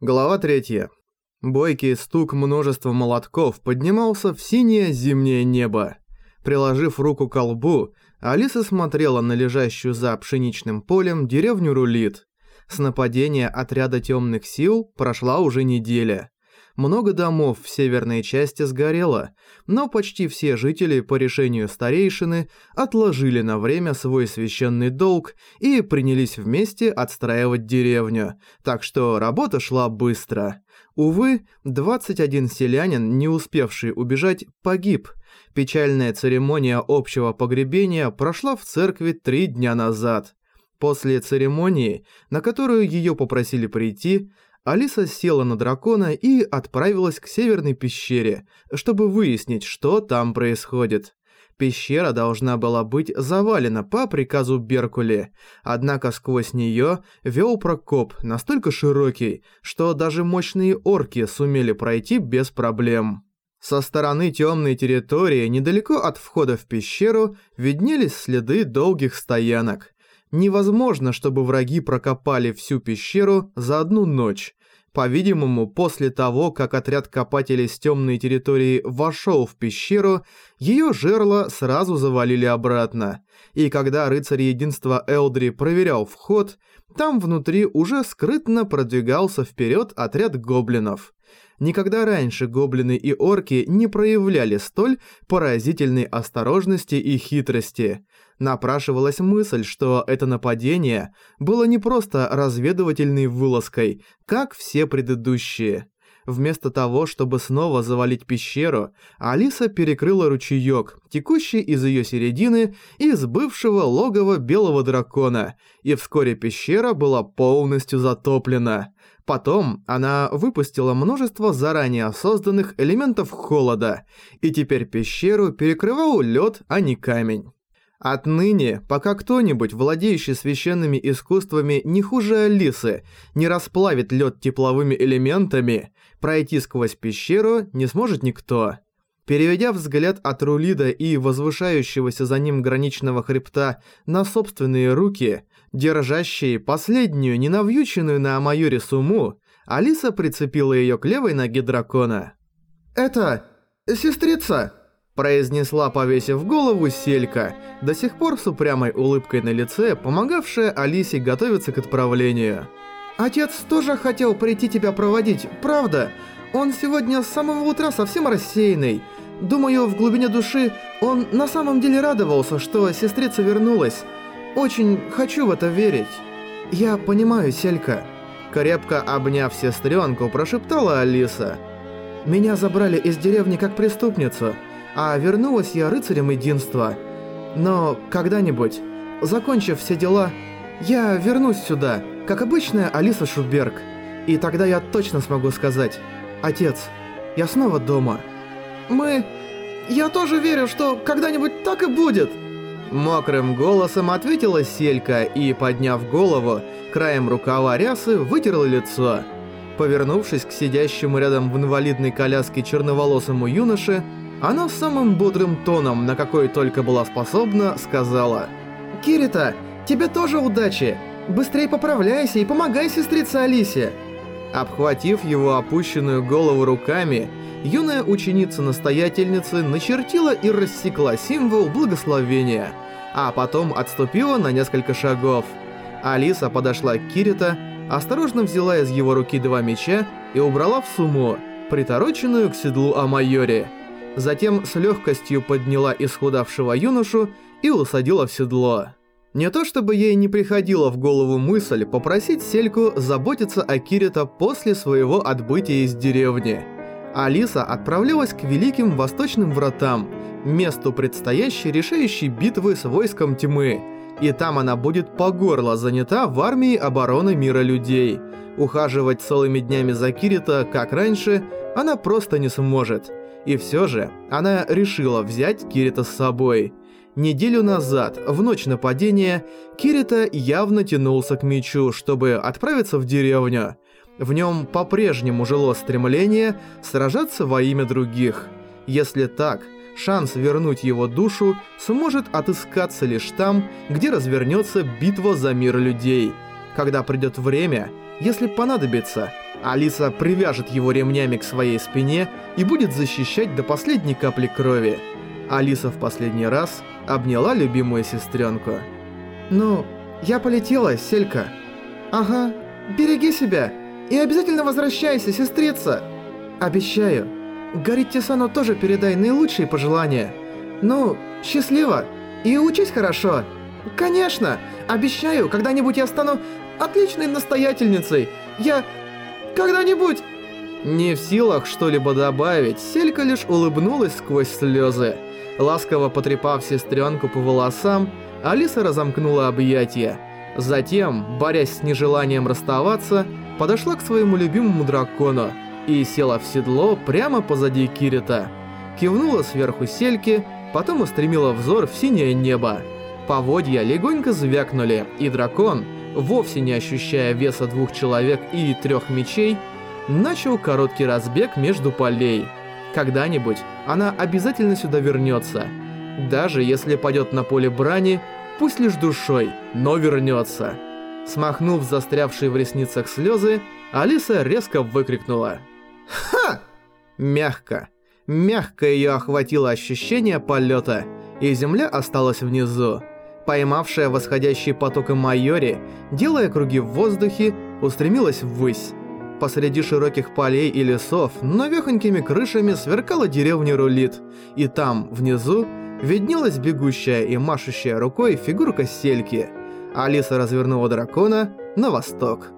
Глава 3. Бойкий стук множества молотков поднимался в синее зимнее небо. Приложив руку к колбу, Алиса смотрела на лежащую за пшеничным полем деревню Рулит. С нападения отряда темных сил прошла уже неделя. Много домов в северной части сгорело, но почти все жители по решению старейшины отложили на время свой священный долг и принялись вместе отстраивать деревню, так что работа шла быстро. Увы, 21 селянин, не успевший убежать, погиб. Печальная церемония общего погребения прошла в церкви три дня назад. После церемонии, на которую ее попросили прийти, Алиса села на дракона и отправилась к северной пещере, чтобы выяснить, что там происходит. Пещера должна была быть завалена по приказу Беркули, однако сквозь нее вел прокоп настолько широкий, что даже мощные орки сумели пройти без проблем. Со стороны темной территории, недалеко от входа в пещеру, виднелись следы долгих стоянок. Невозможно, чтобы враги прокопали всю пещеру за одну ночь, по-видимому, после того, как отряд копателей с темной территории вошел в пещеру, ее жерло сразу завалили обратно. И когда рыцарь единства Элдри проверял вход, там внутри уже скрытно продвигался вперед отряд гоблинов. Никогда раньше гоблины и орки не проявляли столь поразительной осторожности и хитрости – Напрашивалась мысль, что это нападение было не просто разведывательной вылазкой, как все предыдущие. Вместо того, чтобы снова завалить пещеру, Алиса перекрыла ручеёк, текущий из её середины из бывшего логова белого дракона, и вскоре пещера была полностью затоплена. Потом она выпустила множество заранее созданных элементов холода, и теперь пещеру перекрывал лёд, а не камень. Отныне, пока кто-нибудь, владеющий священными искусствами не хуже Алисы, не расплавит лед тепловыми элементами, пройти сквозь пещеру не сможет никто. Переведя взгляд от Рулида и возвышающегося за ним граничного хребта на собственные руки, держащие последнюю ненавьюченную на Амайоре сумму, Алиса прицепила ее к левой ноге дракона. «Это... сестрица!» Произнесла, повесив голову, Селька, до сих пор с упрямой улыбкой на лице, помогавшая Алисе готовиться к отправлению. «Отец тоже хотел прийти тебя проводить, правда? Он сегодня с самого утра совсем рассеянный. Думаю, в глубине души он на самом деле радовался, что сестрица вернулась. Очень хочу в это верить. Я понимаю, Селька». Крепко обняв сестренку, прошептала Алиса. «Меня забрали из деревни как преступницу» а вернулась я рыцарем единства. Но когда-нибудь, закончив все дела, я вернусь сюда, как обычная Алиса Шуберг. И тогда я точно смогу сказать, «Отец, я снова дома». «Мы... Я тоже верю, что когда-нибудь так и будет!» Мокрым голосом ответила Селька и, подняв голову, краем рукава рясы вытерла лицо. Повернувшись к сидящему рядом в инвалидной коляске черноволосому юноше, она самым бодрым тоном, на какой только была способна, сказала «Кирита, тебе тоже удачи! Быстрее поправляйся и помогай сестрице Алисе!» Обхватив его опущенную голову руками, юная ученица-настоятельницы начертила и рассекла символ благословения, а потом отступила на несколько шагов. Алиса подошла к Кирита, осторожно взяла из его руки два меча и убрала в сумму, притороченную к седлу Амайори затем с легкостью подняла исхудавшего юношу и усадила в седло. Не то чтобы ей не приходила в голову мысль попросить Сельку заботиться о Кирита после своего отбытия из деревни. Алиса отправлялась к Великим Восточным Вратам, месту предстоящей решающей битвы с войском тьмы, и там она будет по горло занята в армии обороны мира людей. Ухаживать целыми днями за Кирита, как раньше, она просто не сможет – и все же, она решила взять Кирита с собой. Неделю назад, в ночь нападения, Кирита явно тянулся к мечу, чтобы отправиться в деревню. В нем по-прежнему жило стремление сражаться во имя других. Если так, шанс вернуть его душу сможет отыскаться лишь там, где развернется битва за мир людей. Когда придет время, если понадобится, Алиса привяжет его ремнями к своей спине и будет защищать до последней капли крови. Алиса в последний раз обняла любимую сестренку. «Ну, я полетела, Селька». «Ага, береги себя и обязательно возвращайся, сестрица». «Обещаю. Гаритти-сану тоже передай наилучшие пожелания. Ну, счастливо и учись хорошо». «Конечно! Обещаю, когда-нибудь я стану отличной настоятельницей. Я... когда-нибудь...» Не в силах что-либо добавить, Селька лишь улыбнулась сквозь слезы. Ласково потрепав сестренку по волосам, Алиса разомкнула объятия. Затем, борясь с нежеланием расставаться, подошла к своему любимому дракону и села в седло прямо позади Кирита. Кивнула сверху Сельки, потом устремила взор в синее небо. Поводья легонько звякнули, и дракон, вовсе не ощущая веса двух человек и трех мечей, начал короткий разбег между полей. Когда-нибудь она обязательно сюда вернется. Даже если падет на поле брани, пусть лишь душой, но вернется. Смахнув застрявшие в ресницах слезы, Алиса резко выкрикнула. «Ха!» Мягко. Мягко ее охватило ощущение полета, и земля осталась внизу поймавшая восходящий поток Майори, делая круги в воздухе, устремилась ввысь. Посреди широких полей и лесов новехонькими крышами сверкала деревня Рулит, и там, внизу, виднелась бегущая и машущая рукой фигурка Сельки. Алиса развернула дракона на восток.